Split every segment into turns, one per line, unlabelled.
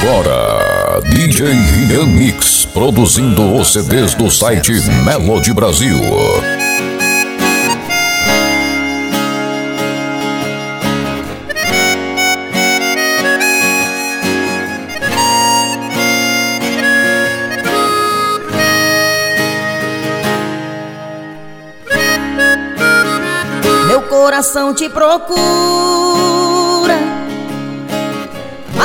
agora, DJ Rian Mix, produzindo os CDs do site Melody Brasil.
Meu coração te procura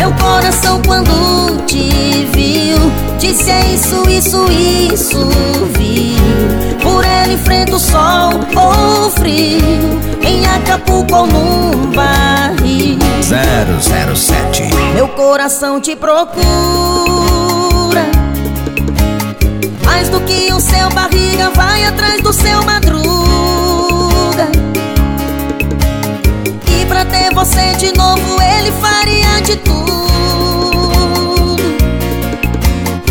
Meu coração quando te viu Disse é isso, isso, isso, viu. Por ele enfrenta o sol ou frio. Em Acapulco ou num barril.
007
Meu coração te procura. Mais do que o seu barriga vai atrás do seu madruga. E pra ter você de novo ele faria de tudo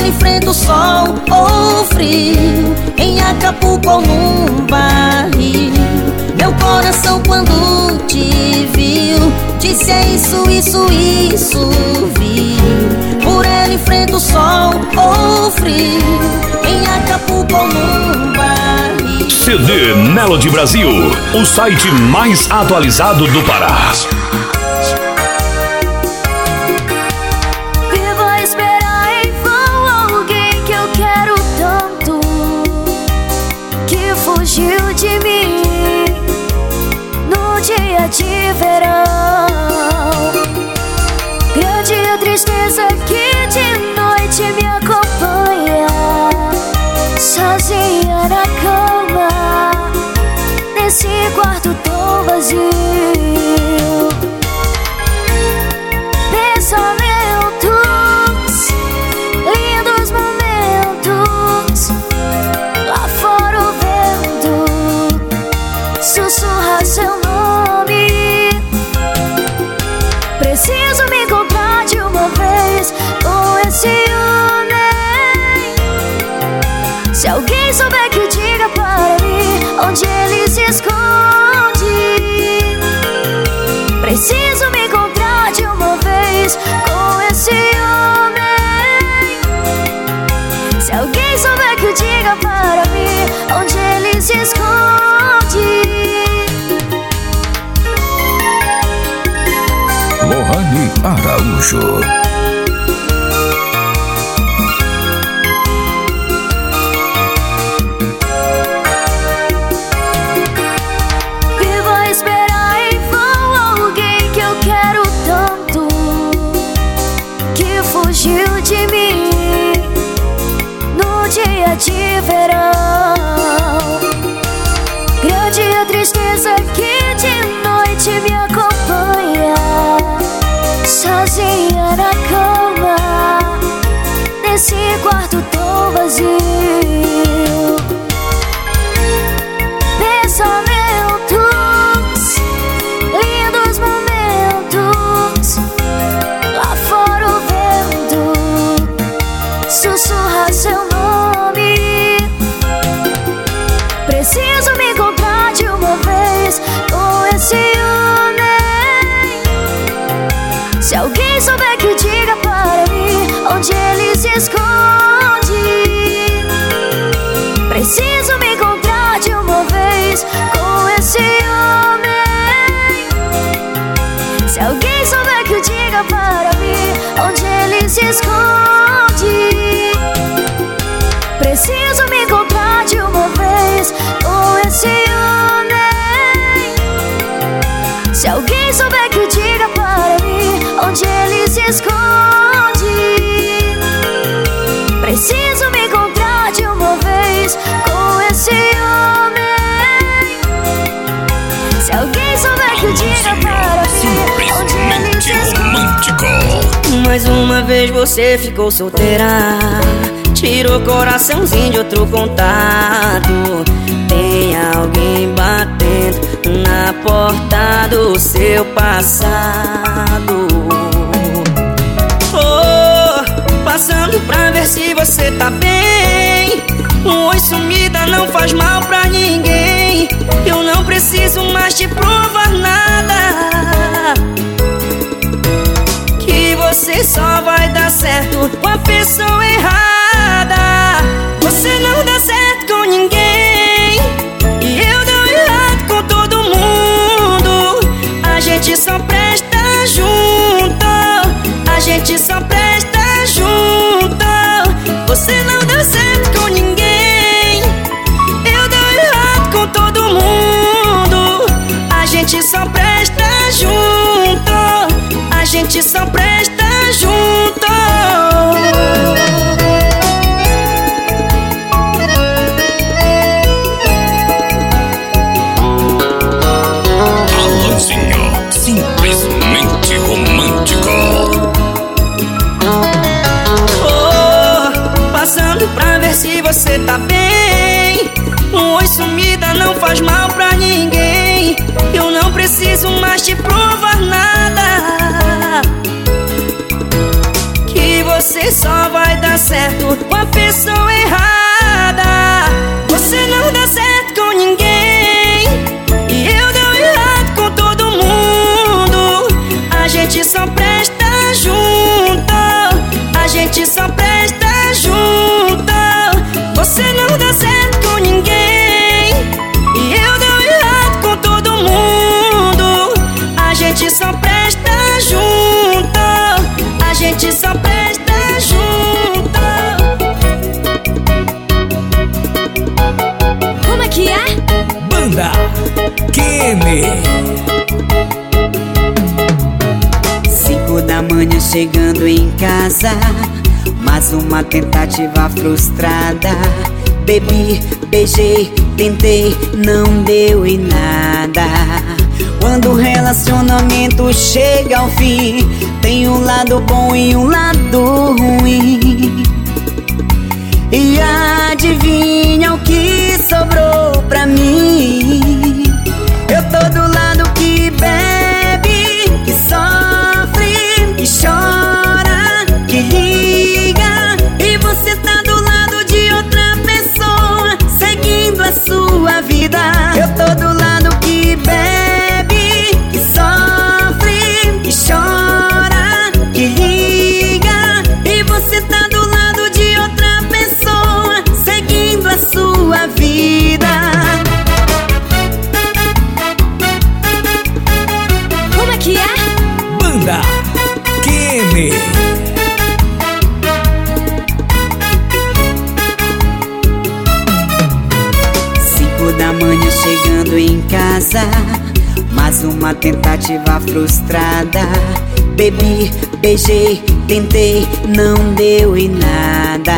Ele enfrenta o sol ou frio Em Acapulco ou num barril. Meu coração quando te viu Disse é isso, isso, isso, viu. Por ele enfrenta o sol ou frio Em Acapulco ou num barril.
CD Melody Brasil, o site mais atualizado do Pará. Lohane Araújo.
Mais uma vez você ficou solteira. Tirou coraçãozinho de outro contato. Tem alguém batendo na porta do seu passado. Oh, passando pra ver se você tá bem. Um oi sumida não faz mal pra ninguém. Eu não preciso mais te provar nada você só vai dar certo com a pessoa errada. Você não dá certo com ninguém e eu dou errado com todo mundo. A gente só presta junto, a gente só presta junto. Você não dá certo com ninguém, eu dou errado com todo mundo. A gente só presta junto, a gente só presta
Banda Kene.
Cinco da manhã chegando em casa Mais uma tentativa frustrada. Bebi, beijei, tentei, não deu em nada. Quando o relacionamento chega ao fim Tem um lado bom e um lado ruim. E adivinha o que sobrou pra mim Eu tô do lado
Banda Kene.
Cinco da manhã chegando em casa Mais uma tentativa frustrada. Bebi, beijei, tentei, não deu em nada.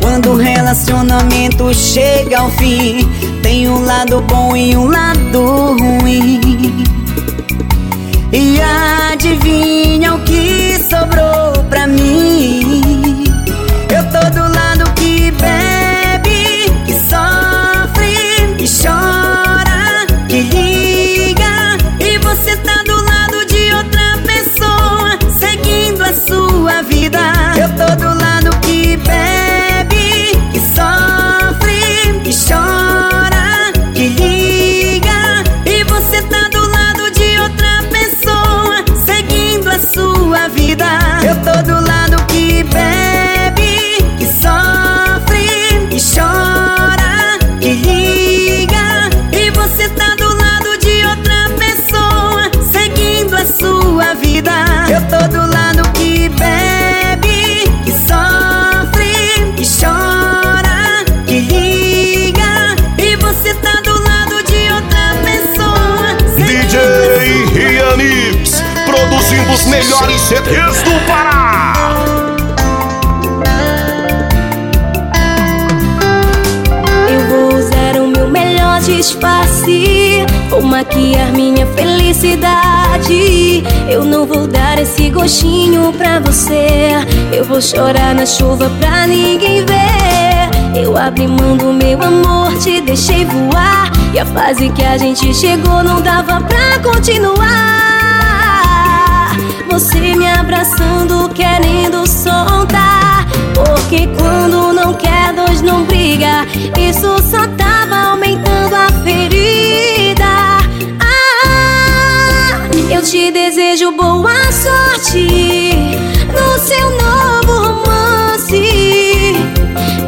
Quando o relacionamento chega ao fim Tem um lado bom e um lado ruim adivinha o que
dos melhores CDs do Pará.
Eu vou usar o meu melhor disfarce Vou maquiar minha felicidade. Eu não vou dar esse gostinho pra você Eu vou chorar na chuva pra ninguém ver. Eu abri mão do meu amor, te deixei voar E a fase que a gente chegou não dava pra continuar você me abraçando, querendo soltar. Porque quando não quer, dois não briga. Isso só tava aumentando a ferida. Ah, eu te desejo boa sorte no seu novo romance.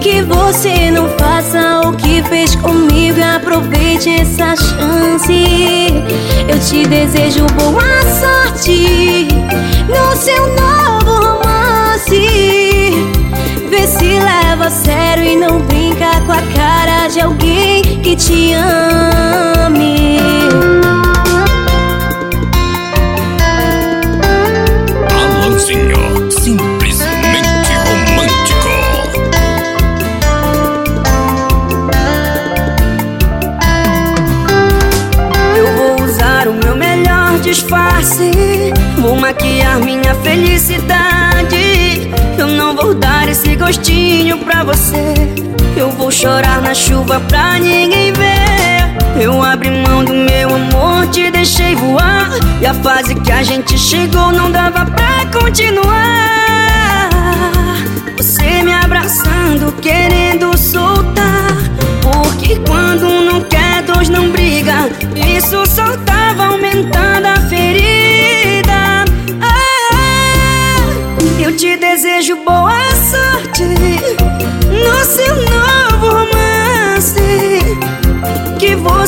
Que você não faça o que fez comigo aproveite essa chance. Eu te desejo boa sorte no seu novo romance. Vê se leva a sério e não brinca com a cara de alguém que te ame.
Gostinho pra você. Eu vou chorar na chuva pra ninguém ver. Eu abri mão do meu amor, te deixei voar. E a fase que a gente chegou não dava pra continuar. Você me abraçando, querendo soltar. Porque quando não quer, dois não briga. Isso só tava aumentando a ferida. Ah, Eu te desejo boa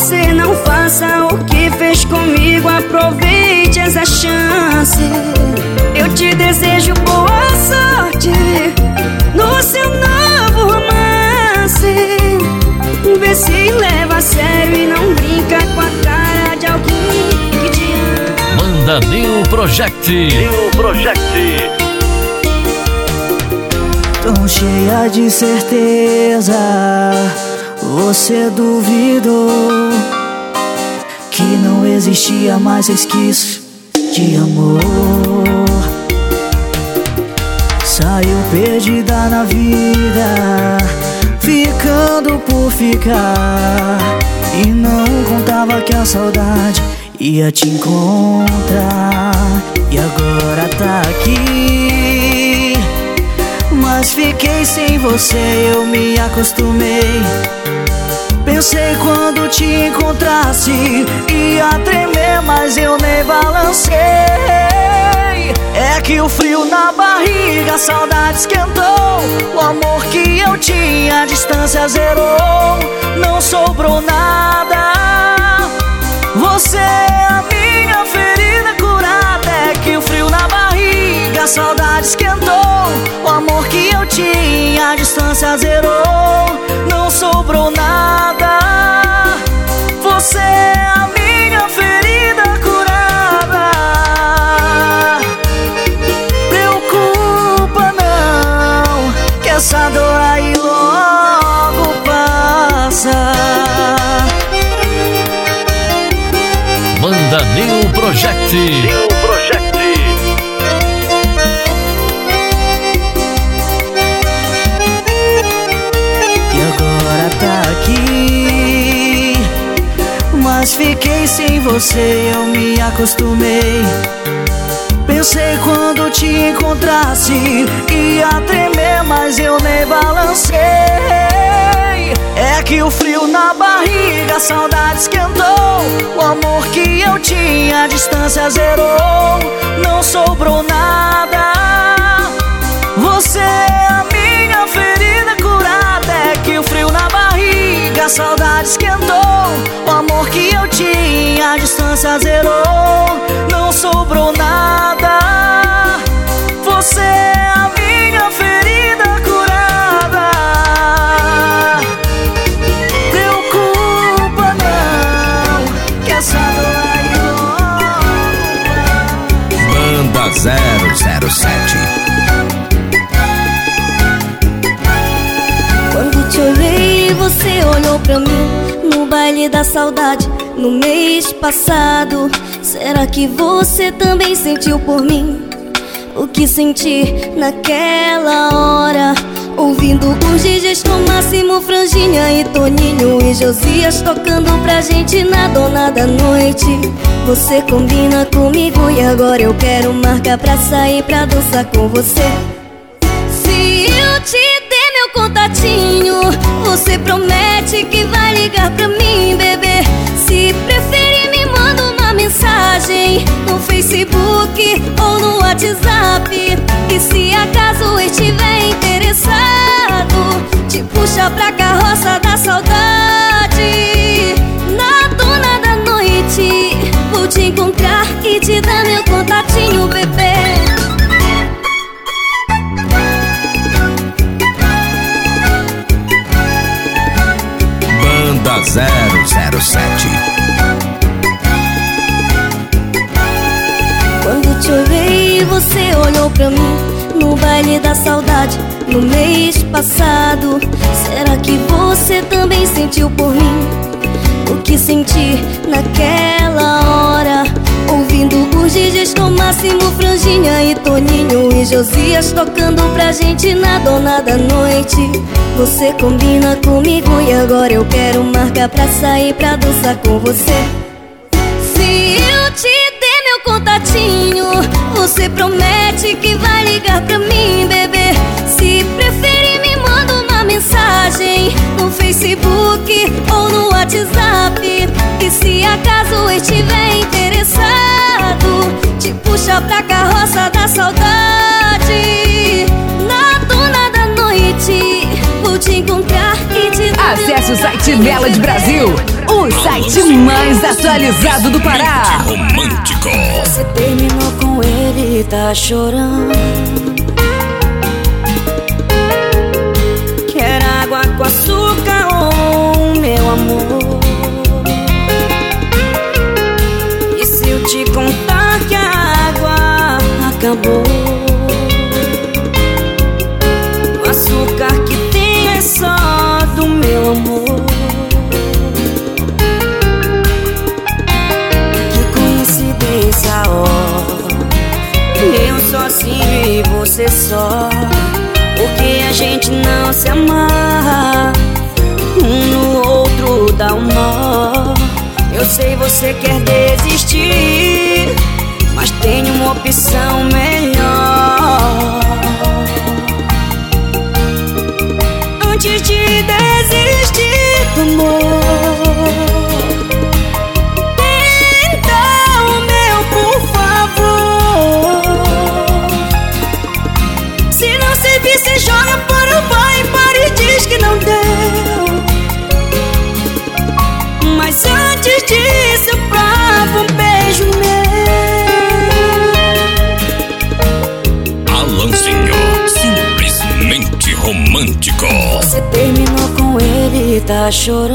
você não faça o que fez comigo Aproveite essa chance Eu te desejo boa sorte No seu novo romance Vê se leva a sério e não brinca com a cara de alguém que te ama.
Manda New Project.
New Project.
Tão cheia de certeza, você duvidou que não existia mais resquício de amor. Saiu perdida na vida, ficando por ficar. E não contava que a saudade ia te encontrar. E agora tá aqui. Mas fiquei sem você, eu me acostumei. Pensei quando te encontrasse Ia tremer, mas eu nem balancei. É que o frio na barriga, a saudade esquentou. O amor que eu tinha, a distância zerou. Não sobrou nada. Você é a saudade esquentou O amor que eu tinha, a distância zerou Não sobrou nada Você é a minha ferida curada Preocupa não Que essa dor aí logo passa
Project.
New Project.
Você, eu me acostumei. Pensei quando te encontrasse Ia tremer, mas eu nem balancei. É que o frio na barriga, a saudade esquentou. O amor que eu tinha, a distância zerou. Não sobrou nada. Você é É o frio na barriga, a saudade esquentou. O amor que eu tinha, a distância zerou. Não sobrou nada. Você é a minha ferida curada. Preocupa não Que essa dor logo
Banda
007
você olhou pra mim No baile da saudade, no mês passado. Será que você também sentiu por mim? O que senti naquela hora? Ouvindo os DJs com Máximo, Franginha e Toninho E Josias tocando pra gente na dona da noite. Você combina comigo e agora eu quero marcar pra sair pra dançar com você. Se eu te der meu contatinho. Você promete que vai ligar pra mim, bebê. Se preferir me manda uma mensagem No Facebook ou no WhatsApp. E se acaso estiver interessado Te puxa pra carroça da saudade. Na dona da noite Vou te encontrar e te dar meu contatinho, bebê
Banda 007
Quando te olhei, você olhou pra mim No baile da saudade, no mês passado. Será que você também sentiu por mim? O que senti naquela hora Ouvindo os DJs Máximo, Franginha e Toninho E Josias tocando pra gente na dona da noite. Você combina comigo e agora eu quero marcar pra sair pra dançar com você. Se eu te der meu contatinho Você promete que vai ligar pra mim, bebê. Se preferir mensagem No Facebook ou no WhatsApp. E se acaso estiver interessado Te puxa pra carroça da saudade. Na dona da noite Vou te encontrar e te dar
Acesse o site Melody Brasil, o site mais atualizado do Pará.
Romântico.
Você terminou com ele e tá chorando sei você tá chorando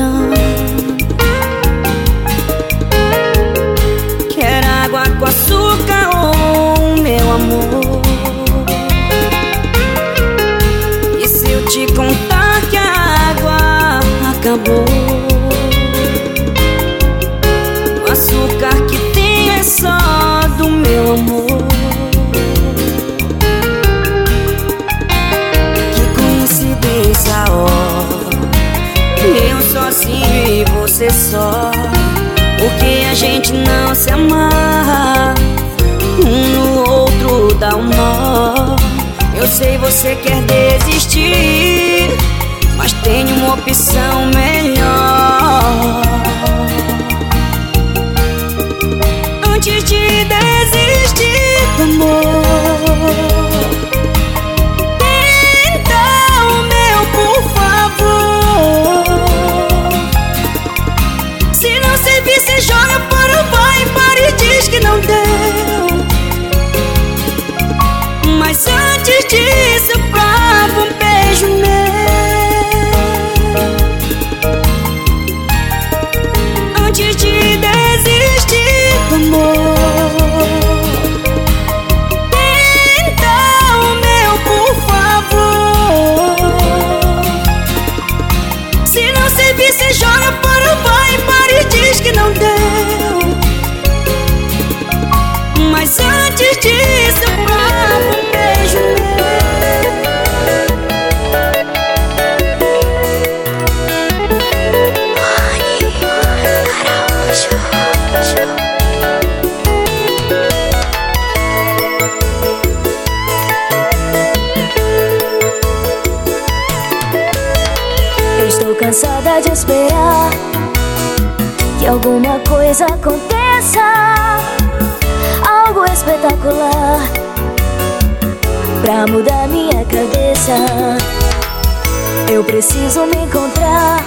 preciso me encontrar.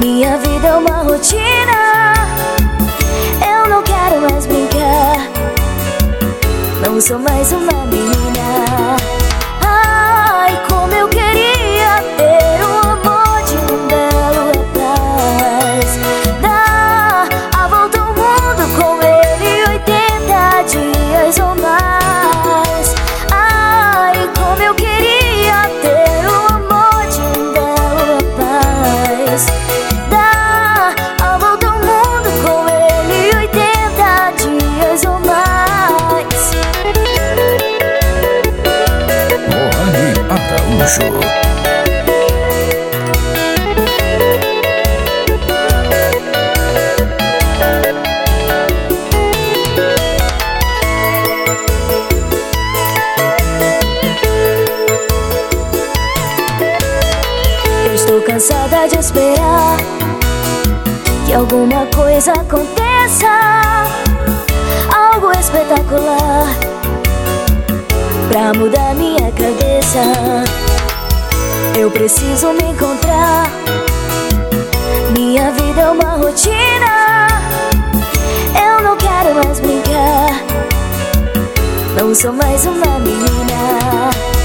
Minha vida é uma rotina. Eu não quero mais brincar. Não sou mais uma menina. Esperar que alguma coisa aconteça, algo espetacular pra mudar minha cabeça. Eu preciso me encontrar. Minha vida é uma rotina. Eu não quero mais brincar. Não sou mais uma menina.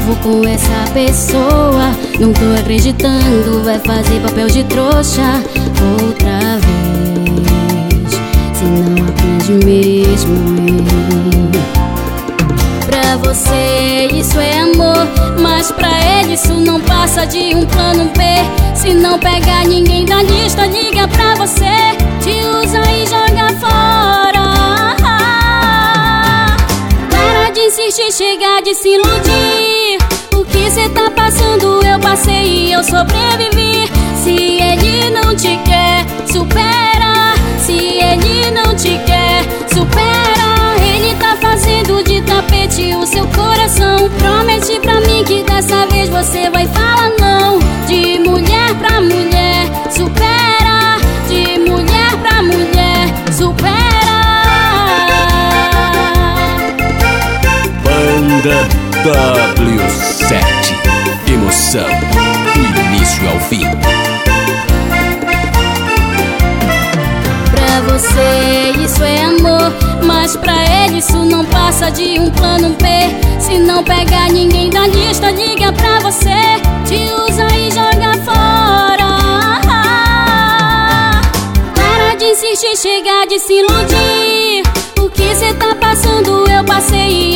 Novo com essa pessoa. Não tô acreditando, vai fazer papel de trouxa outra vez. Se não aprende mesmo. hein? Pra você isso é amor, mas pra ele isso não passa de um plano B. Se não pegar ninguém da lista, liga pra você, te usa e joga Insistir, chega de se iludir. O que cê tá passando, eu passei e eu sobrevivi. Se ele não te quer, supera. Se ele não te quer, supera. Ele tá fazendo de tapete o seu coração. Promete pra mim que dessa vez você vai falar não. De mulher pra mulher, supera.
Banda W7. Emoção do início ao fim.
Pra você isso é amor, mas pra ele isso não passa de um plano B. Se não pegar ninguém da lista, liga pra você, te usa e joga fora. Para de insistir, chega de se iludir.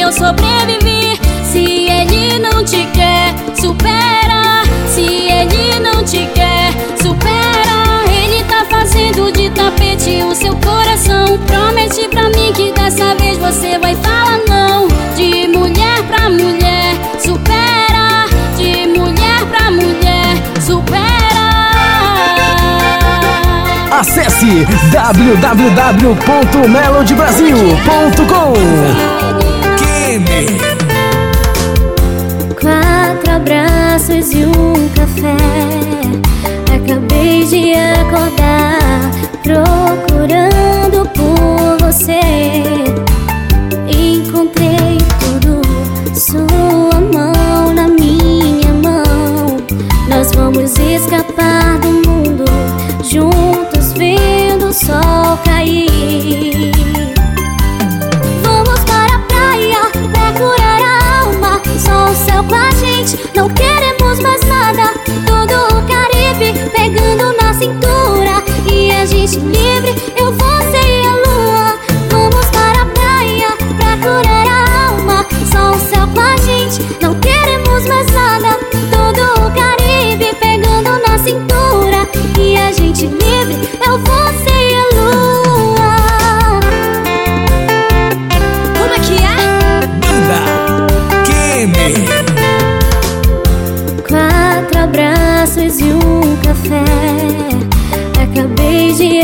Eu sobrevivi. Se ele não te quer, supera. Se ele não te quer, supera. Ele tá fazendo de tapete o seu coração. Promete pra mim que dessa vez você vai falar não. De mulher pra mulher, supera. De mulher pra mulher, supera.
Acesse www.melodibrasil.com
Kene.
Quatro abraços e um café. Acabei de acordar, procurando por você. Não queremos mais nada. Todo o Caribe pegando na cintura. E a gente livre,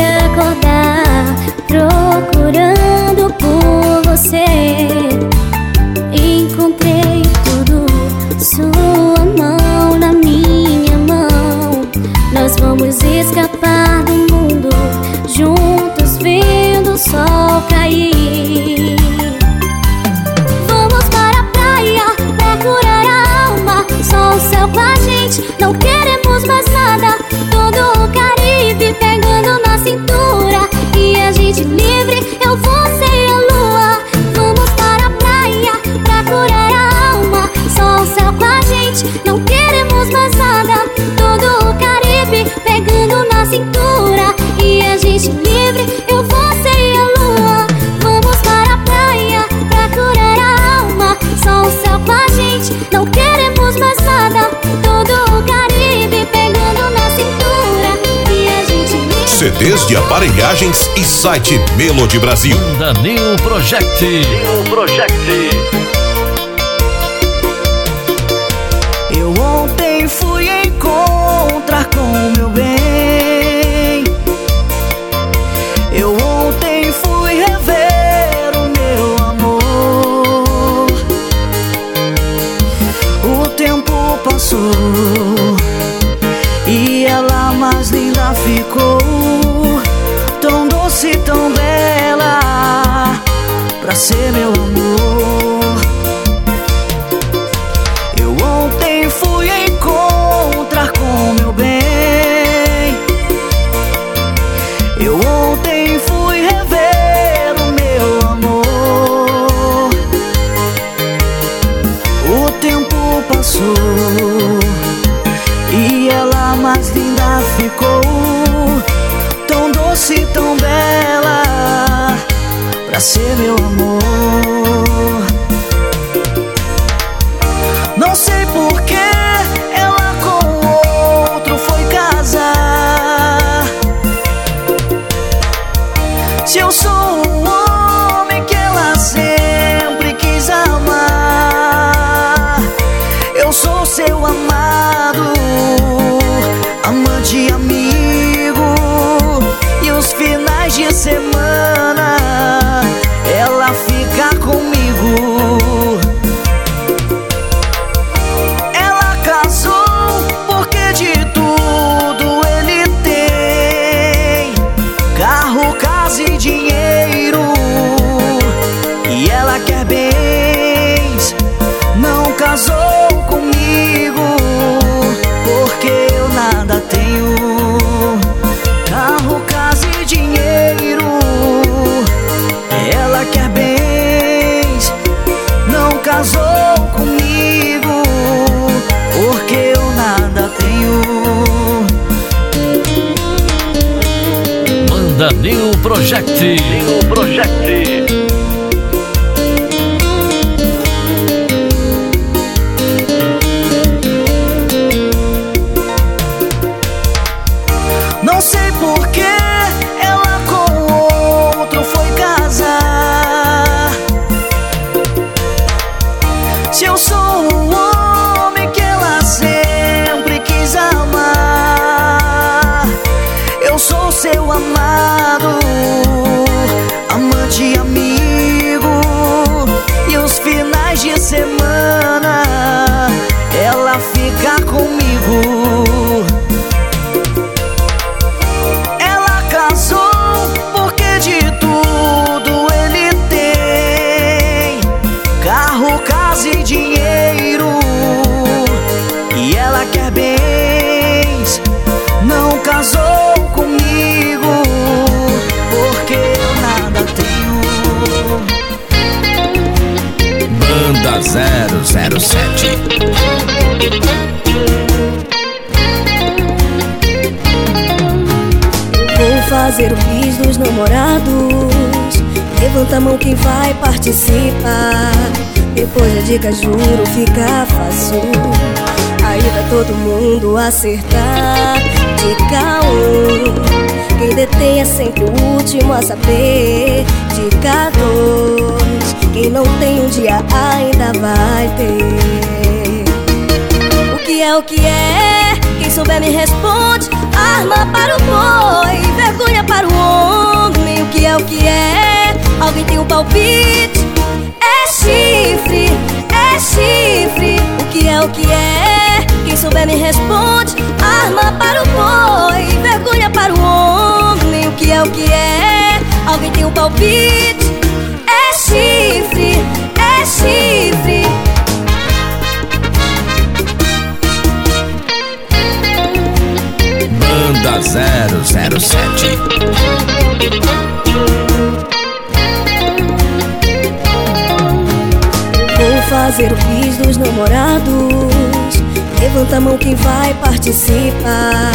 me desde aparelhagens e site Melo de
Brasil. Onda Project.
New Project.
ser meu amor.
cabeça Dica Quem não tem um dia ainda vai ter O que é o que é? Quem souber me responde Arma para o boi, vergonha para o homem O que é o que é? Alguém tem um palpite? É chifre, é chifre O que é o que é? Quem souber me responde Arma para o boi, vergonha para o homem O que é o que é? Alguém tem um palpite? É chifre, é chifre.
Banda 007
Vou fazer o quiz dos namorados Levanta a mão quem vai participar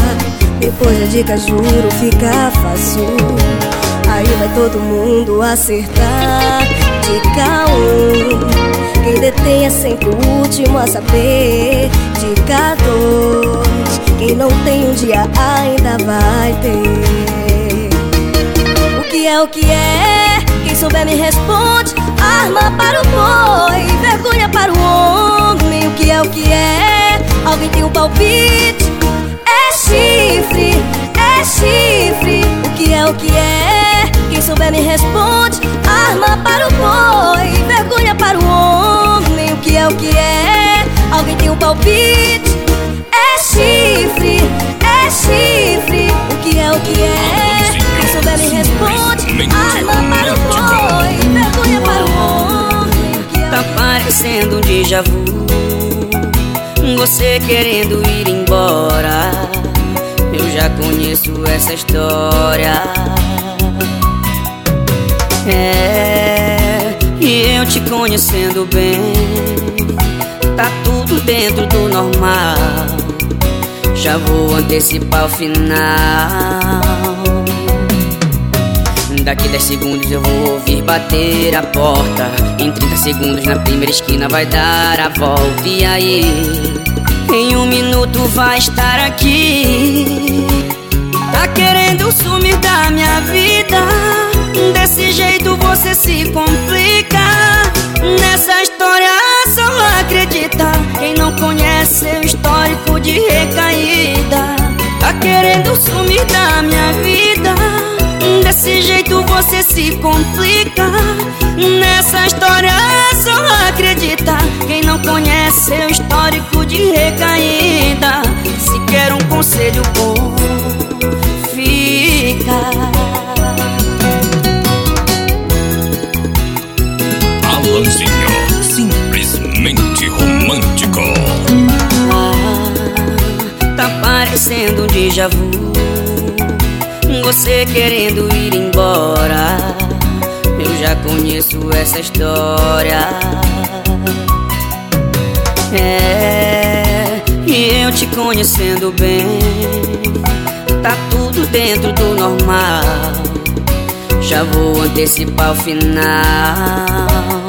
depois da dica, juro, fica fácil Aí vai todo mundo acertar De K1 Quem detém é sempre o último a saber De K2 Quem não tem um dia ainda vai ter O que é o que é? Quem souber me responde Arma para o boi, vergonha para o homem O que é o que é? Alguém tem um palpite? É chifre, é chifre O que é o que é? Quem souber me responde Arma para o boi, vergonha para o homem O que é o que é? Alguém tem um palpite? É chifre, é chifre O que é o que é? Quem souber me responde Arma para o boi, vergonha para o homem O que é o
Tá parecendo um déjà vu Você querendo ir embora Eu já conheço essa história É, e eu te conhecendo bem Tá tudo dentro do normal. Já vou antecipar o final. Daqui 10 segundos eu vou ouvir bater a porta. Em 30 segundos na primeira esquina vai dar a volta. E aí, em um minuto vai estar aqui. Tá querendo sumir da minha vida Desse jeito você se complica. Nessa história só acredita. Quem não conhece seu histórico de recaída Tá querendo sumir da minha vida. Desse jeito você se complica. Nessa história só acredita. Quem não conhece seu histórico de recaída Se quer um conselho bom, fica
Simplesmente romântico.
Tá parecendo um déjà vu. Você querendo ir embora. Eu já conheço essa história. É, e eu te conhecendo bem. Tá tudo dentro do normal. Já vou antecipar o final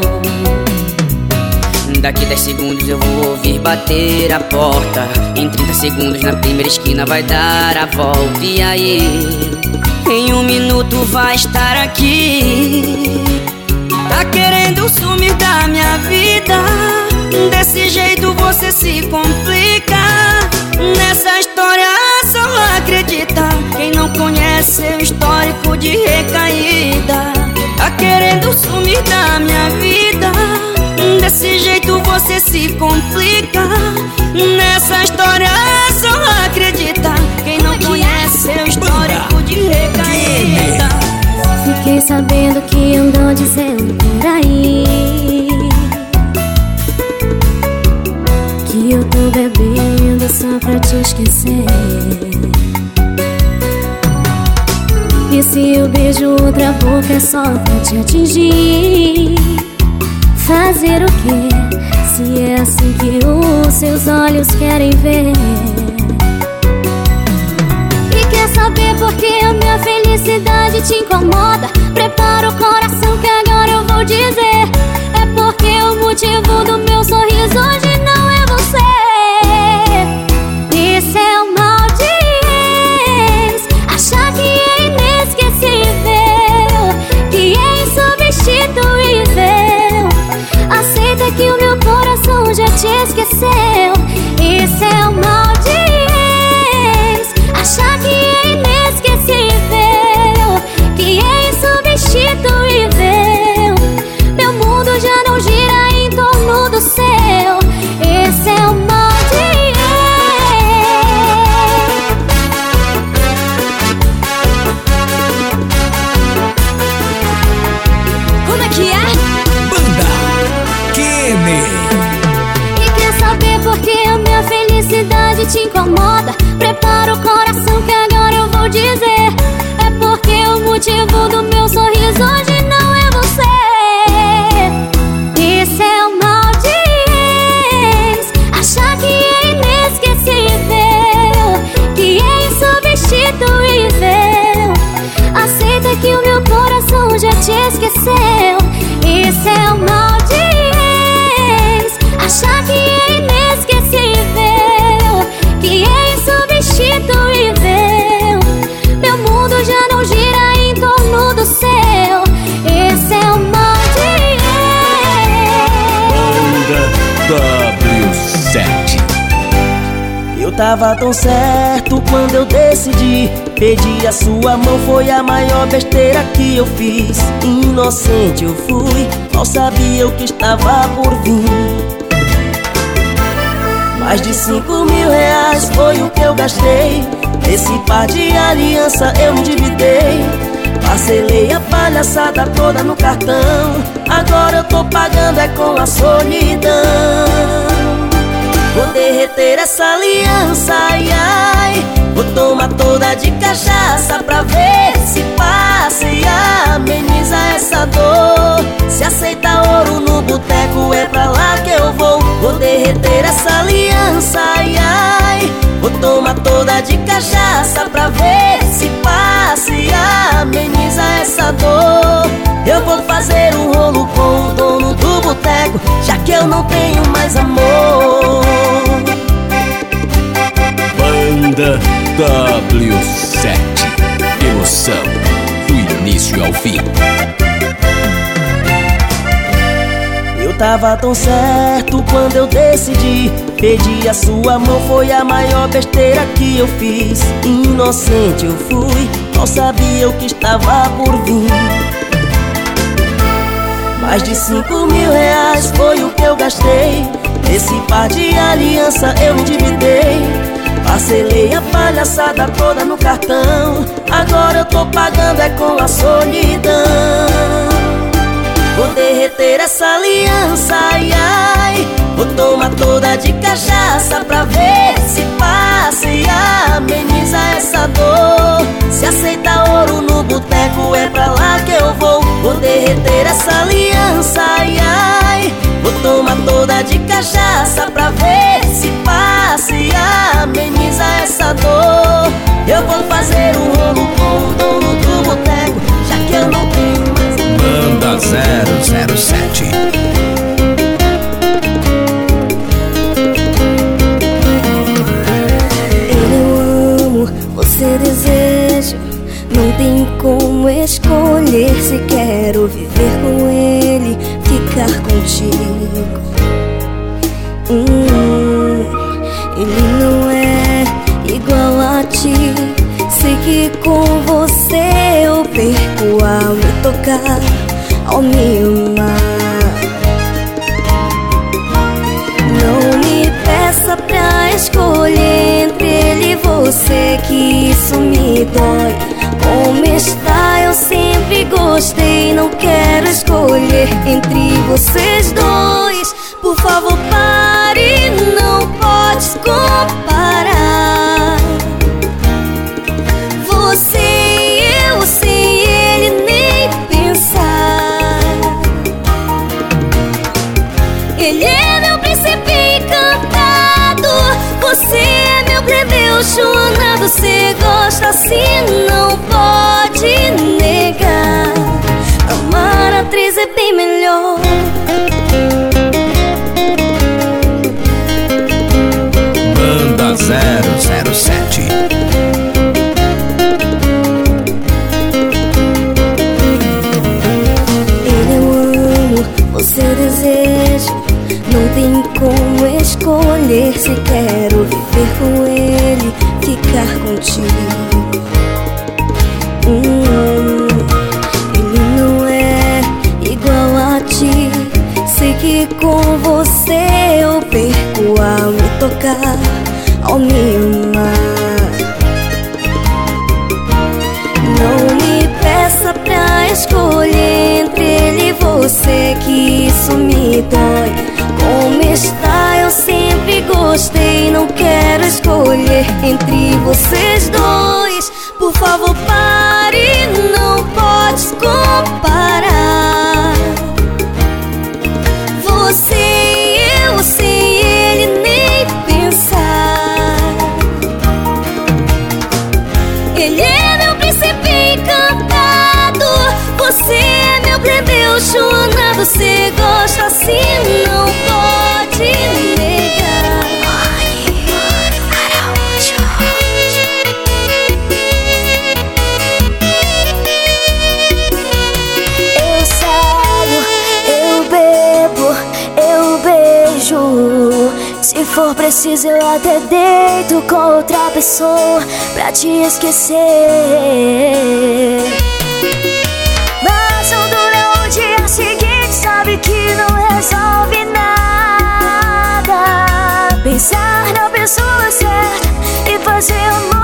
Daqui 10 segundos eu vou ouvir bater a porta. Em 30 segundos na primeira esquina vai dar a volta. E aí, em um minuto vai estar aqui. Tá querendo sumir da minha vida? Desse jeito você se complica. Nessa história só acredita Quem não conhece seu histórico de recaída. Tá querendo sumir da minha vida Desse jeito você se complica. Nessa história só acredita Quem não conhece seu histórico de recaída
Fiquei sabendo que andou dizendo por aí Que eu tô bebendo só pra te esquecer. E se eu beijo outra boca é só pra te atingir Fazer o quê? Se é assim que os seus olhos querem ver E quer saber por que a minha felicidade te incomoda? Prepara o coração que agora eu vou dizer É porque o motivo do meu sorriso hoje te esqueceu. Isso é o incomoda? Prepara o coração que agora eu vou dizer. É porque o motivo do meu sorriso hoje não é você. Isso é o mal de ex Achar que é inesquecível. Que é insubstituível. Aceita que o meu coração já te esqueceu. Isso é o mal
tava tão certo quando eu decidi. Pedir a sua mão foi a maior besteira que eu fiz. Inocente eu fui, mal sabia o que estava por vir. Mais de cinco mil reais foi o que eu gastei. Esse par de aliança eu me endividei. Parcelei a palhaçada toda no cartão. Agora eu tô pagando é com a solidão Vou derreter essa aliança, ai ai. Vou tomar toda de cachaça pra ver se passa e ameniza essa dor. Se aceita ouro no boteco é pra lá que eu vou. Vou derreter essa aliança, ai ai. Vou tomar toda de cachaça pra ver se passa e ameniza essa dor. Eu vou fazer um rolo com o dono do boteco Já que eu não tenho mais amor.
Banda W7 Emoção do início ao fim.
Eu tava tão certo quando eu decidi. Pedir a sua mão foi a maior besteira que eu fiz. Inocente eu fui, não sabia o que estava por vir Mais de cinco mil reais foi o que eu gastei. Esse par de aliança eu me endividei Parcelei a palhaçada toda no cartão. Agora eu tô pagando é com a solidão. Vou derreter essa aliança, ai ai. Vou tomar toda de cachaça pra ver se passa e ameniza essa dor. Se aceita ouro no boteco é pra lá que eu vou. Vou derreter essa aliança, ai ai. Vou tomar toda de cachaça pra ver se passa e ameniza essa dor. Eu vou fazer um rolo com o dono do boteco Já que eu não tenho mais
Banda 007
escolher se quero viver com ele, ficar contigo. Hum, ele não é igual a ti. Sei que com você eu perco ao me tocar, ao me amar. Não me peça pra escolher entre ele e você que isso me dói. Como está, escolher entre vocês dois. Por favor, pare, não pode comparar. Você e eu sem ele nem pensar. Ele é meu príncipe encantado Você é meu plebeu Joana Você gosta assim, não pode a atriz é bem melhor.
Banda 007
Ele eu amo, você eu desejo. Não tem como escolher Se quero viver com ele Ficar contigo tocar Ao me amar Não me peça pra escolher entre ele e você que isso me dói. Como está, eu sempre gostei Não quero escolher entre vocês dois
preciso, eu até deito com outra pessoa pra te esquecer. Mas não dura o dia seguinte, sabe que não resolve nada. Pensar na pessoa certa e fazer amor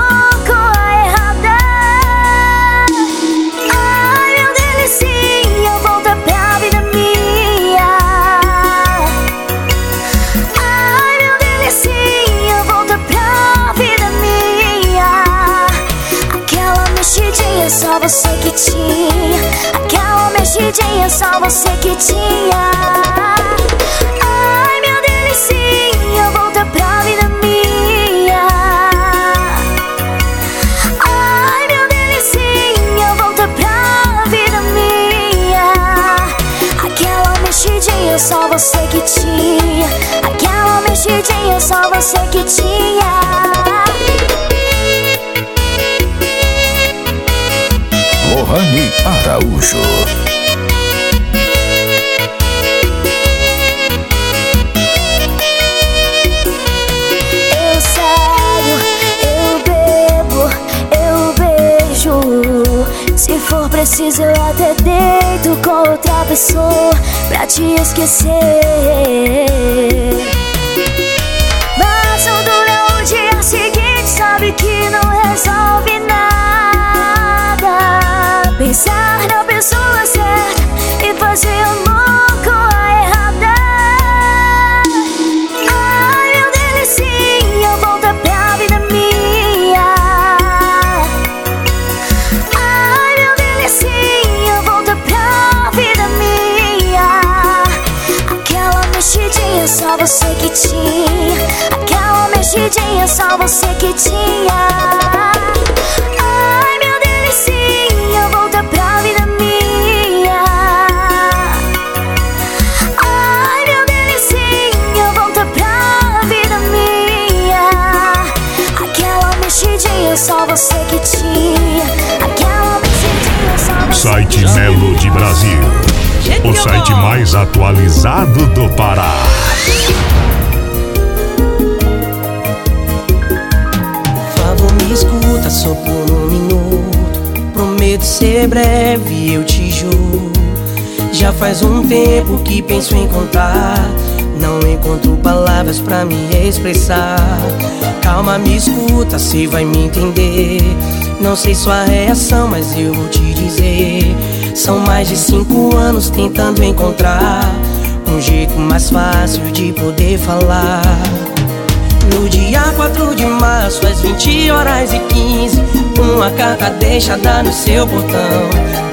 Aquela mexidinha, só você que tinha. Ai, meu delicinha, volta pra vida minha. Ai, meu delicinha, volta pra vida minha. Aquela mexidinha, só você que tinha. Aquela mexidinha, só você que tinha.
Lohane Araújo.
Preciso, eu até deito com outra pessoa pra te esquecer. Mas não dura o dia seguinte, sabe que não resolve nada. Pensar na pessoa certa e fazer amor tinha. Aquela mexidinha, só você que tinha. Ai, meu delicinha, volta pra vida minha. Ai, meu delicinha, volta pra vida minha. Aquela mexidinha, só você que tinha. Aquela mexidinha, só você
Site
que tinha.
Melo de Brasil. O site mais atualizado do Pará.
Só por um minuto. Prometo ser breve, eu te juro. Já faz um tempo que penso em contar. Não encontro palavras pra me expressar. Calma, me escuta, cê vai me entender. Não sei sua reação, mas eu vou te dizer. São mais de cinco anos tentando encontrar Um jeito mais fácil de poder falar no dia 4 de março, às 20 horas e 15 Uma carta deixada no seu portão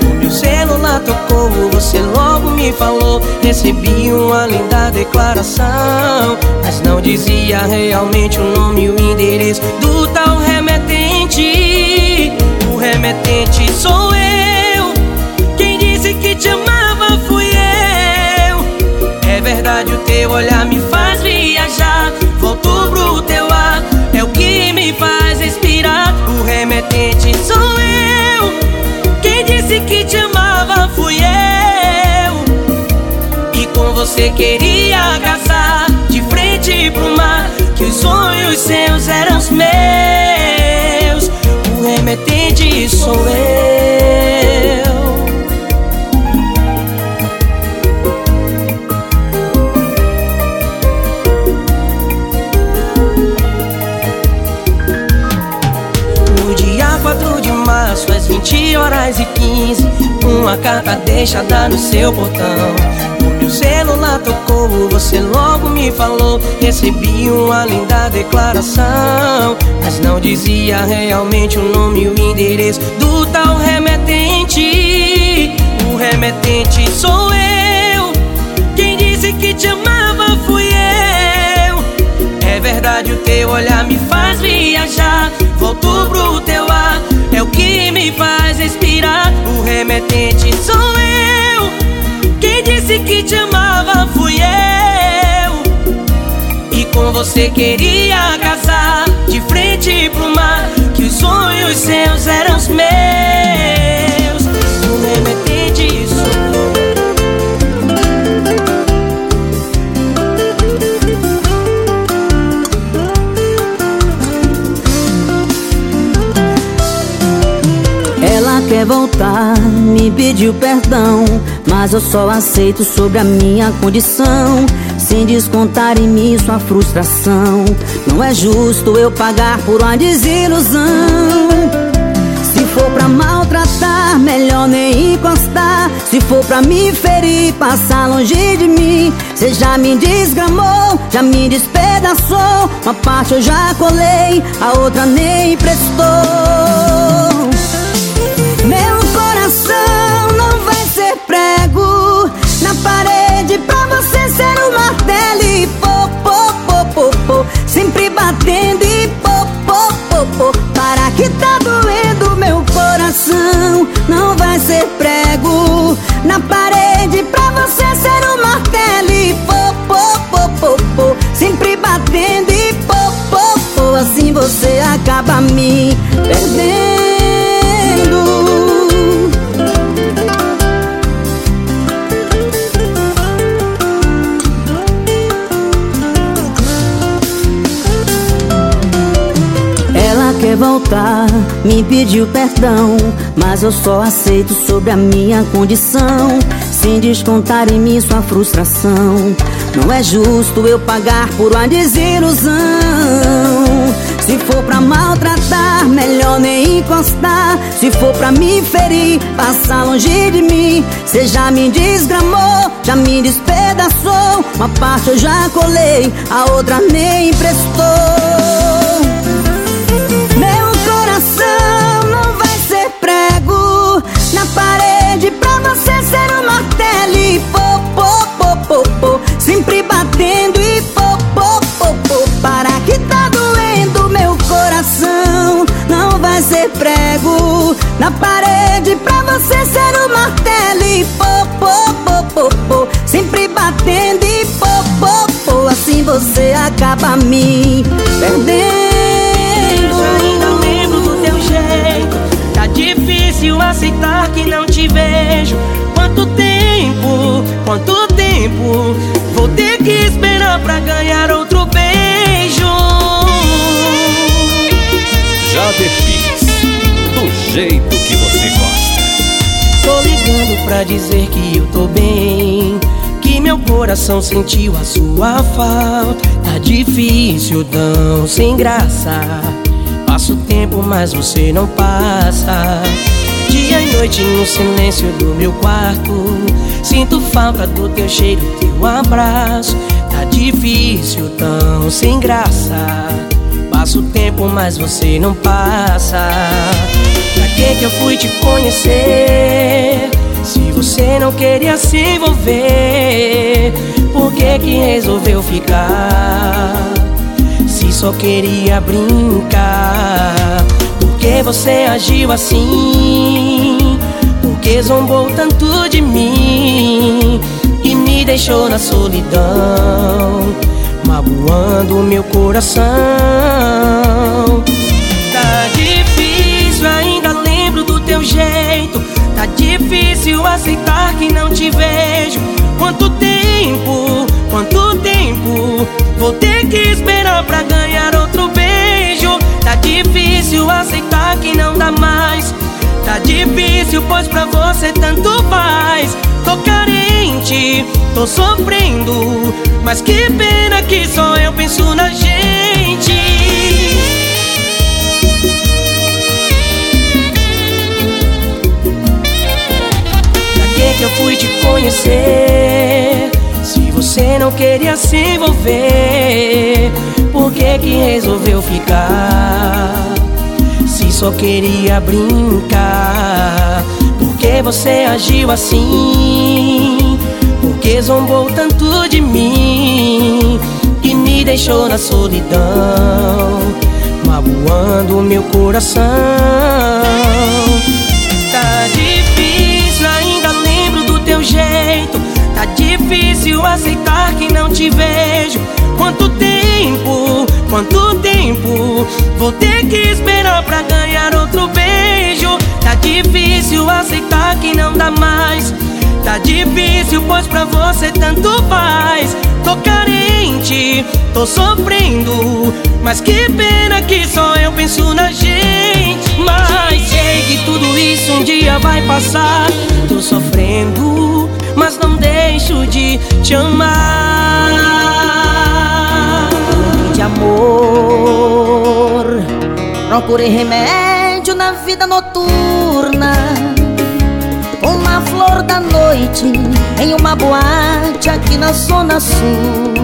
O meu celular tocou, você logo me falou. Recebi uma linda declaração Mas não dizia realmente o nome e o endereço Do tal remetente. O remetente sou eu. Quem disse que te amava fui eu. É verdade, o teu olhar me Volto pro teu ar, é o que me faz respirar. O remetente sou eu. Quem disse que te amava fui eu. E com você queria casar De frente pro mar Que os sonhos seus eram os meus. O remetente sou eu 15 Uma carta deixada no seu portão O meu celular tocou, você logo me falou. Recebi uma linda declaração Mas não dizia realmente o nome e o endereço Do tal remetente. O remetente sou eu. Quem disse que te amava fui eu. É verdade, o teu olhar me faz viajar. Volto pro teu ar, é o que me faz respirar. O remetente sou eu. Quem disse que te amava fui eu. E com você queria casar, de frente pro mar. Que os sonhos seus eram os meus. O remetente sou eu.
Quer voltar, me pediu perdão Mas eu só aceito sobre a minha condição. Sem descontar em mim sua frustração Não é justo eu pagar por uma desilusão. Se for pra maltratar, melhor nem encostar. Se for pra me ferir, passar longe de mim. Cê já me desgramou, já me despedaçou. Uma parte eu já colei, a outra nem prestou sempre voltar, me pediu perdão Mas eu só aceito sobre a minha condição. Sem descontar em mim sua frustração. Não é justo eu pagar por uma desilusão. Se for pra maltratar, melhor nem encostar. Se for pra me ferir, passar longe de mim. Cê já me desgramou, já me despedaçou. Uma parte eu já colei, a outra nem emprestou prego na parede pra você ser um martelo e pô, pô, pô, pô, pô, sempre batendo e pô, pô, pô, assim você acaba me perdendo.
Ainda lembro do teu jeito. Tá difícil aceitar que não te vejo. Quanto tempo, quanto tempo Vou ter que esperar pra ganhar outro beijo?
Já do jeito que você gosta.
Tô ligando pra dizer que eu tô bem Que meu coração sentiu a sua falta. Tá difícil, tão sem graça. Passo tempo, mas você não passa. Dia e noite no silêncio do meu quarto. Sinto falta do teu cheiro, teu abraço. Tá difícil, tão sem graça. Passo tempo, mas você não passa que que eu fui te conhecer? Se você não queria se envolver Por que que resolveu ficar? Se só queria brincar Por que você agiu assim? Por que zombou tanto de mim? E me deixou na solidão Magoando meu coração jeito. Tá difícil aceitar que não te vejo. Quanto tempo, quanto tempo? Vou ter que esperar pra ganhar outro beijo. Tá difícil aceitar que não dá mais. Tá difícil, pois pra você tanto faz. Tô carente, tô sofrendo. Mas que pena que só eu penso na gente que eu fui te conhecer? Se você não queria se envolver Por que que resolveu ficar? Se só queria brincar Por que você agiu assim? Por que zombou tanto de mim? E me deixou na solidão Magoando meu coração difícil aceitar que não te vejo. Quanto tempo, quanto tempo Vou ter que esperar pra ganhar outro beijo? Tá difícil aceitar que não dá mais. Tá difícil, pois pra você tanto faz. Tô carente, tô sofrendo Mas que pena que só eu penso na gente. Mas cheguei
que tudo isso um dia vai passar. Tô sofrendo, mas não deixo de te amar.
De amor, procurei remédio na vida noturna. Uma flor da noite em uma boate aqui na Zona Sul.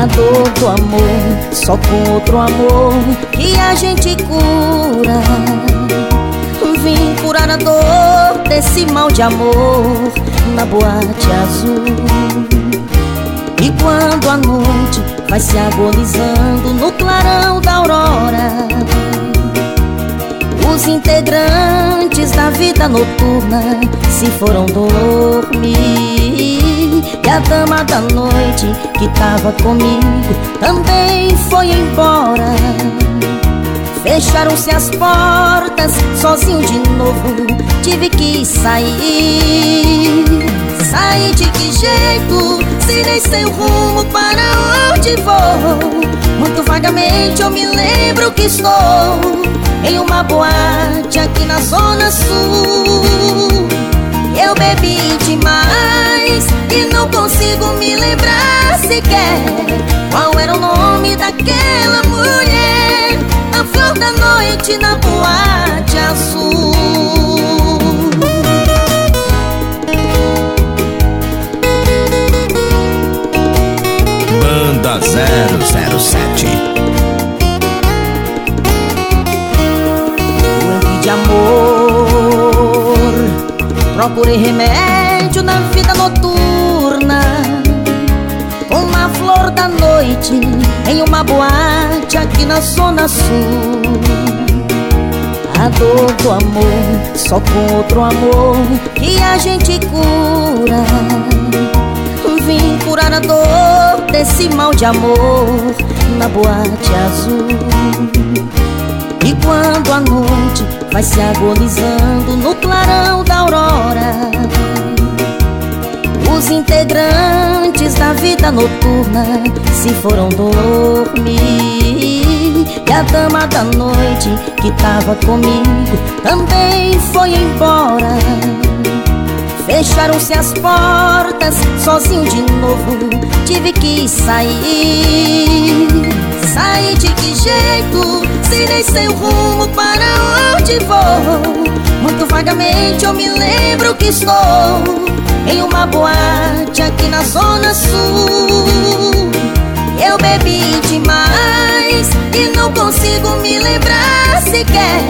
A dor do amor, só com outro amor que a gente cura. Vim curar a dor desse mal de amor na boate azul. E quando a noite vai se agonizando no clarão da aurora, os integrantes da vida noturna se foram dormir. E a dama da noite que tava comigo também foi embora Fecharam-se as portas, sozinho de novo. Tive que sair. Sair de que jeito, se nem sei o rumo para onde vou. Muito vagamente eu me lembro que estou Em uma boate aqui na zona sul. Eu bebi demais e não consigo me lembrar sequer Qual era o nome daquela mulher A flor da noite na boate azul.
Banda 007
Doente de amor. Procurei remédio na vida noturna noite Em uma boate aqui na Zona Sul. A dor do amor Só com outro amor Que a gente cura. Vim curar a dor desse mal de amor Na boate azul. E quando a noite vai se agonizando no clarão da aurora Os integrantes da vida noturna. Se foram dormir E a dama da noite que tava comigo também foi embora. Fecharam-se as portas, sozinho de novo Tive que sair. Sair de que jeito, se nem sei o rumo para onde vou. Muito vagamente eu me lembro que estou Em uma boate aqui na Zona Sul Eu bebi demais e não consigo me lembrar sequer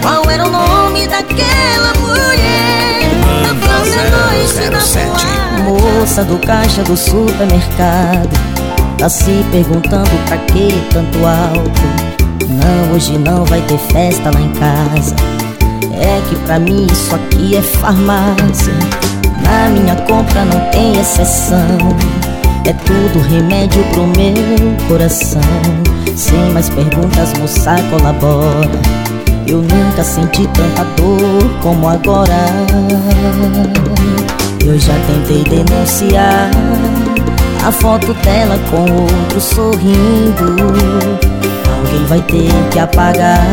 Qual era o nome daquela mulher. A flor da noite na boate Moça do caixa do supermercado Tá se perguntando pra que tanto alto. Não, hoje não vai ter festa lá em casa. É que pra mim isso aqui é farmácia Na minha compra não tem exceção. É tudo remédio pro meu coração. Sem mais perguntas, moça, colabora. Eu nunca senti tanta dor como agora. Eu já tentei denunciar a foto dela com outro sorrindo. Alguém vai ter que apagar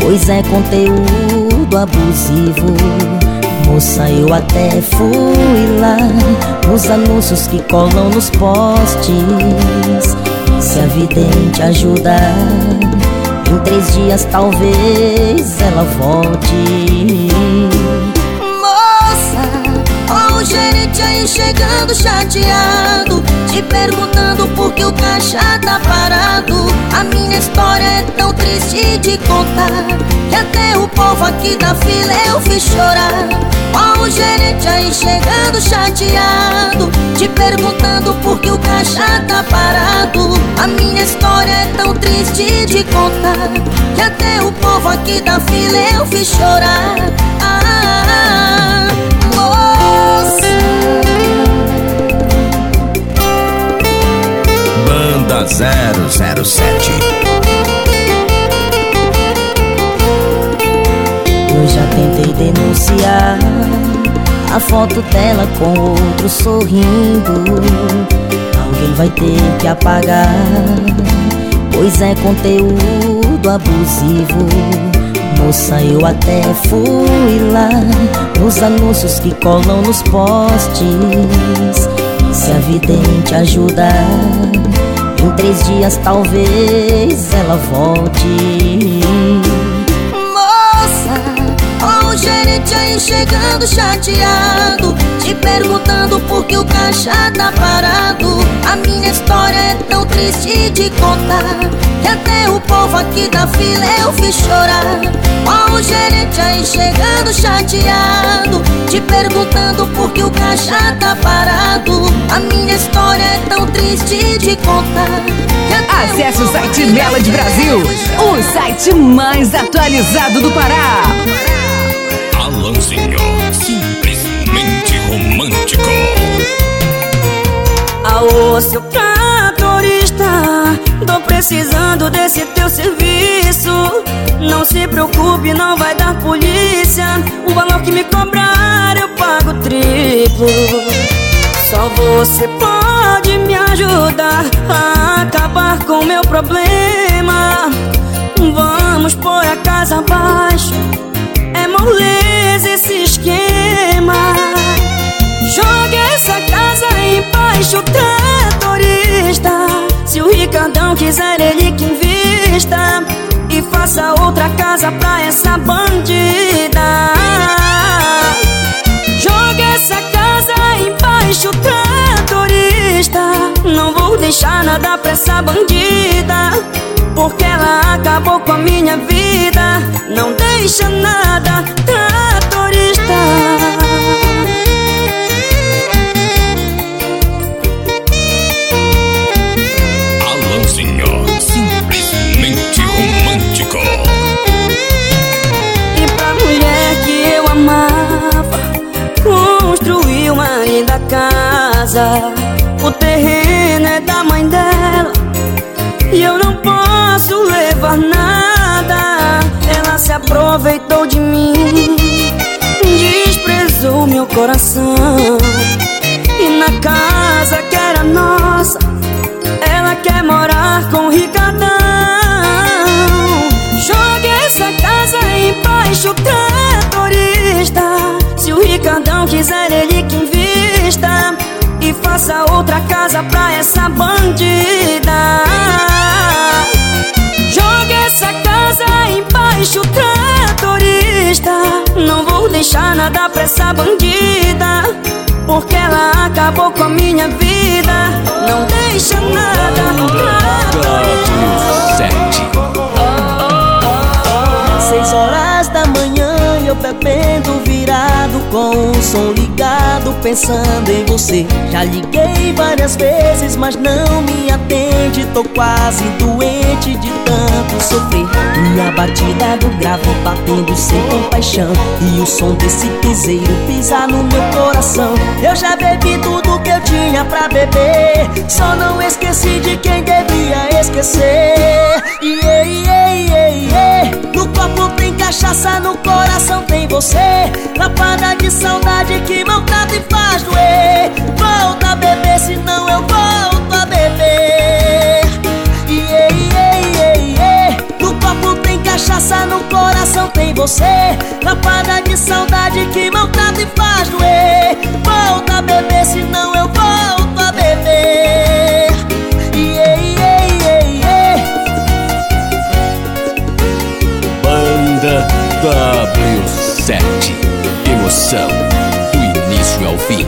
Pois é conteúdo abusivo Moça, eu até fui lá Nos anúncios que colam nos postes. Se a vidente ajudar Em três dias talvez ela volte. O gerente aí chegando chateado Te perguntando por que o caixa tá parado. A minha história é tão triste de contar Que até o povo aqui da fila eu fiz chorar. Ó o gerente aí chegando chateado Te perguntando por que o caixa tá parado. A minha história é tão triste de contar Que até o povo aqui da fila eu fiz chorar
007
Eu já tentei denunciar A foto dela com outro sorrindo. Alguém vai ter que apagar Pois é conteúdo abusivo. Moça, eu até fui lá Nos anúncios que colam nos postes. Se a vidente ajudar Em três dias talvez ela volte. Moça, o gerente aí chegando chateado Te perguntando por que o caixa tá parado. A minha história é tão triste de contar. Que até o povo aqui da fila eu fiz chorar. Ó o gerente aí chegando chateado. Te perguntando por que o caixa tá parado. A minha história é tão triste de contar.
Acesse o site Melody Brasil, o site mais atualizado do Pará.
Alanzinho, romântico.
Alô, seu tratorista Tô precisando desse teu serviço. Não se preocupe, não vai dar polícia. O valor que me cobrar eu pago triplo. Só você pode me ajudar A acabar com meu problema. Vamos pôr a casa abaixo. É moleza esse esquema Jogue essa casa embaixo, tratorista Se o Ricardão quiser, ele que invista. E faça outra casa pra essa bandida. Jogue essa casa embaixo, tratorista Não vou deixar nada pra essa bandida. Porque ela acabou com a minha vida. Não deixa nada, tratorista casa. O terreno é da mãe dela. E eu não posso levar nada. Ela se aproveitou de mim. Desprezou meu coração. E na casa que era nossa Ela quer morar com o Ricardão Jogue essa casa embaixo, tratorista Se o Ricardão quiser, ele que E faça outra casa pra essa bandida. Jogue essa casa embaixo, tratorista. Não vou deixar nada pra essa bandida Porque ela acabou com a minha vida. Não deixa nada, tratorista.
Seis horas da manhã eu bebendo virado com o som ligado pensando em você. Já liguei várias vezes mas não me atende. Tô quase doente de tanto sofrer. Minha batida do gravo batendo sem compaixão. E o som desse piseiro pisar no meu coração. Eu já bebi tudo que eu tinha pra beber. Só não esqueci de quem devia esquecer. Yeah, yeah, yeah, yeah. No copo cachaça, no coração tem você. Lapada de saudade que maltrata e faz doer. Volta a beber, senão eu volto a beber. Yeah, yeah, yeah. No copo tem cachaça, no coração tem você. Lapada de saudade que maltrata e faz doer. Volta a beber, senão eu volto a beber
W7 Emoção do início ao fim.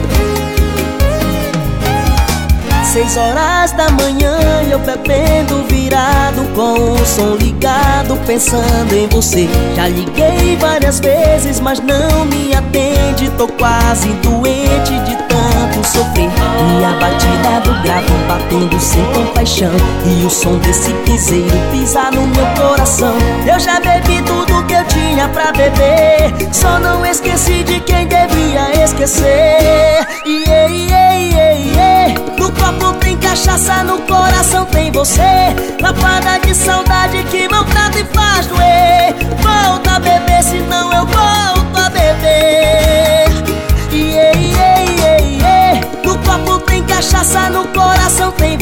Seis horas da manhã eu bebendo virado com o som ligado pensando em você Já liguei várias vezes mas não me atende Tô quase doente de sofrer. Minha batida do gravo batendo sem compaixão. E o som desse piseiro pisar no meu coração. Eu já bebi tudo que eu tinha pra beber. Só não esqueci de quem devia esquecer. Yeah, yeah, yeah, yeah. No copo tem cachaça, no coração tem você. Lapada de saudade que maltrata e faz doer. Volta a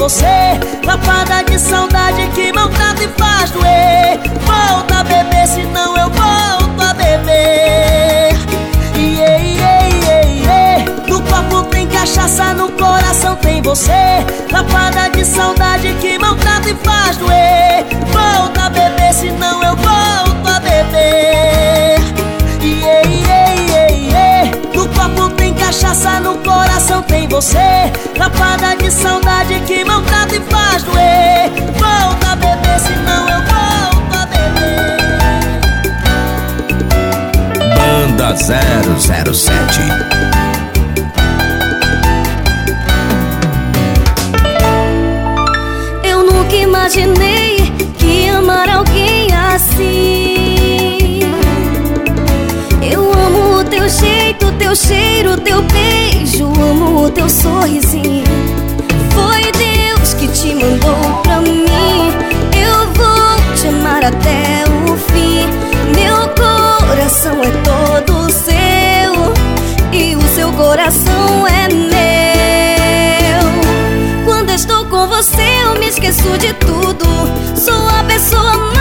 você. Lapada de saudade que maltrata e faz doer. Volta a beber, senão eu volto a beber. Iê, iê, iê, iê No corpo tem cachaça, no coração tem você. Lapada de saudade que maltrata e faz doer. Volta a beber, senão eu volto a beber. Cachaça, no coração tem você. Lapada de saudade que maltrata e faz doer. Volta a beber, senão eu volto a beber.
Banda 007
Eu nunca imaginei que amar alguém assim. Jeito, teu cheiro, teu beijo, amo o teu sorrisinho. Foi Deus que te mandou pra mim. Eu vou te amar até o fim. Meu coração é todo seu e o seu coração é meu. Quando estou com você, eu me esqueço de tudo. Sou a pessoa mais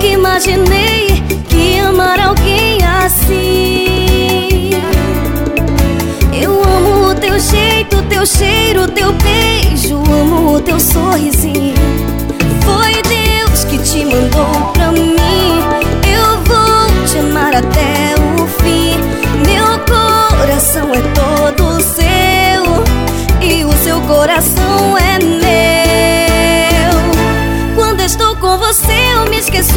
nunca imaginei que amar alguém assim. Eu amo o teu jeito, teu cheiro, teu beijo, amo o teu sorrisinho. Foi Deus que te mandou pra mim. Eu vou te amar até o fim. Meu coração é todo seu e o seu coração é meu.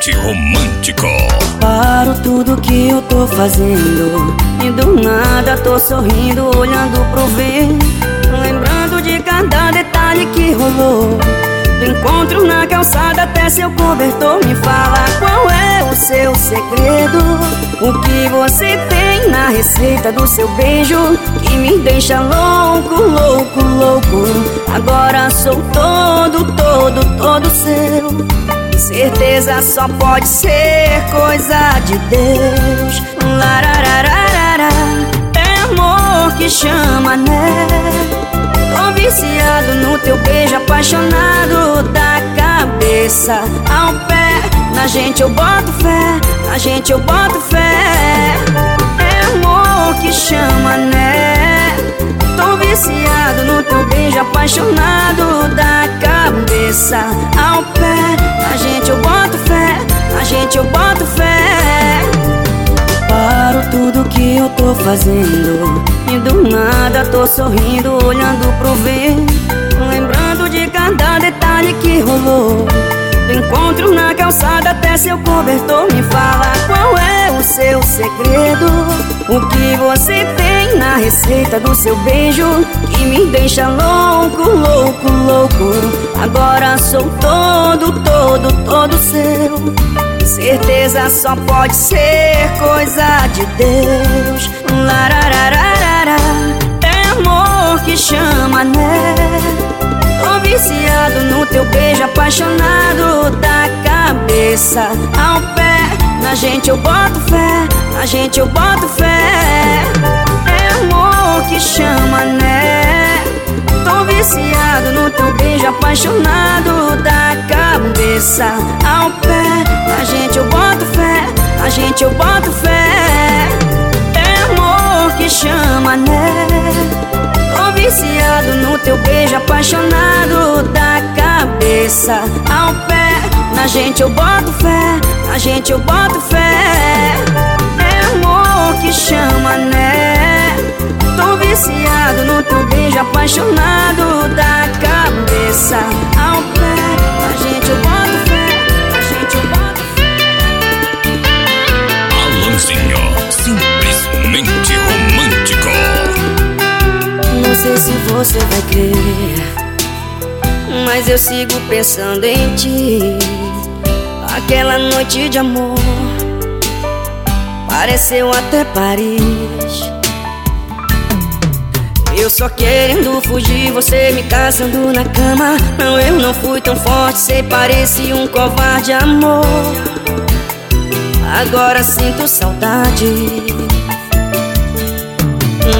Simplesmente romântico.
Paro tudo que eu tô fazendo E do nada tô sorrindo, olhando pro vento Lembrando de cada detalhe que rolou. Encontro na calçada até seu cobertor. Me fala qual é o seu segredo. O que você tem na receita do seu beijo? Que me deixa louco, louco, louco. Agora sou todo, todo, todo seu Certeza só pode ser coisa de Deus. Lararararara, é amor que chama, né? Tô viciado no teu beijo, apaixonado da cabeça ao pé. Na gente eu boto fé, na gente eu boto fé. É amor que chama, né? Tô viciado no teu beijo, apaixonado da cabeça ao pé. Na gente eu boto fé, na gente eu boto fé. Paro tudo que eu tô fazendo. E do nada tô sorrindo, olhando pro vento Lembrando de cada detalhe que rolou. Do encontro na calçada até seu cobertor Me fala qual é o seu segredo. O que você tem na receita do seu beijo Que me deixa louco, louco, louco Agora sou todo, todo, todo seu Certeza só pode ser coisa de Deus. Lararararara, é amor que chama, né? Tô viciado no teu beijo, apaixonado da cabeça ao pé. Na gente eu boto fé, na gente eu boto fé. É amor que chama, né? Tô viciado no teu beijo, apaixonado da cabeça ao pé. Na gente eu boto fé, na gente eu boto fé. É amor que chama, né? Tô viciado no teu beijo, apaixonado da cabeça ao pé. Na gente eu boto fé, na gente eu boto fé. É amor que chama, né? Viciado no teu beijo, apaixonado da cabeça ao pé. Na gente eu boto fé, na gente eu boto
Alanzinho, simplesmente romântico.
Não sei se você vai crer, mas eu sigo pensando em ti. Aquela noite de amor pareceu até Paris. Eu só querendo fugir, você me caçando na cama. Não, eu não fui tão forte, sei, pareci um covarde amor. Agora sinto saudade.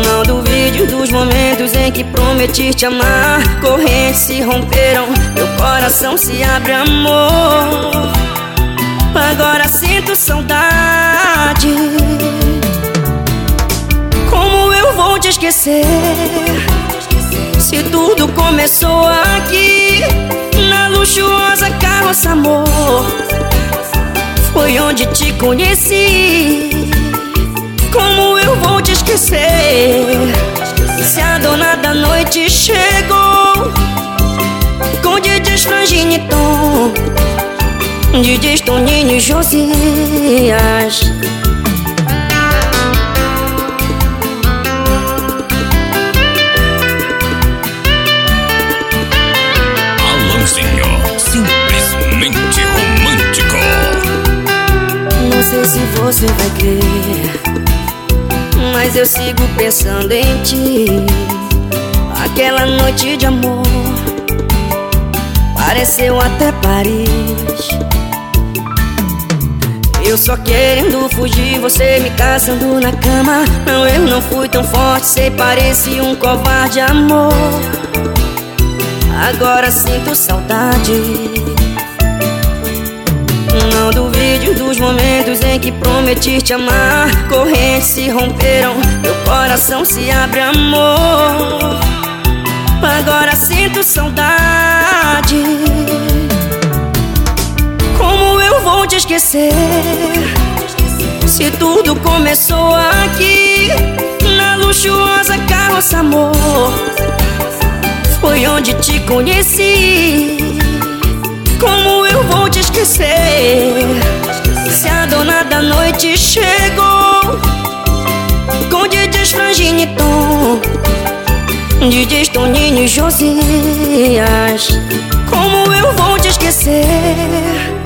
Não duvide dos momentos em que prometi te amar. Correntes se romperam, meu coração se abre, amor. Agora sinto saudade. Esquecer? Se tudo começou aqui, na luxuosa carroça, amor. Foi onde te conheci. Como eu vou te esquecer? Se a dona da noite chegou com Didis Frangine Tom, Didis Toninho e Josias. Você vai crer, mas eu sigo pensando em ti. Aquela noite de amor pareceu até Paris. Eu só querendo fugir, você me caçando na cama. Não, eu não fui tão forte, sei, pareci um covarde amor. Agora sinto saudade. Dos momentos em que prometi te amar. Correntes se romperam, meu coração se abre, amor. Agora sinto saudade. Como eu vou te esquecer? Se tudo começou aqui, na luxuosa carroça, amor. Foi onde te conheci. Como eu vou te esquecer? Se a dona da noite chegou com Didis Frangine Tom, Didis Toninho e Josias. Como eu vou te esquecer?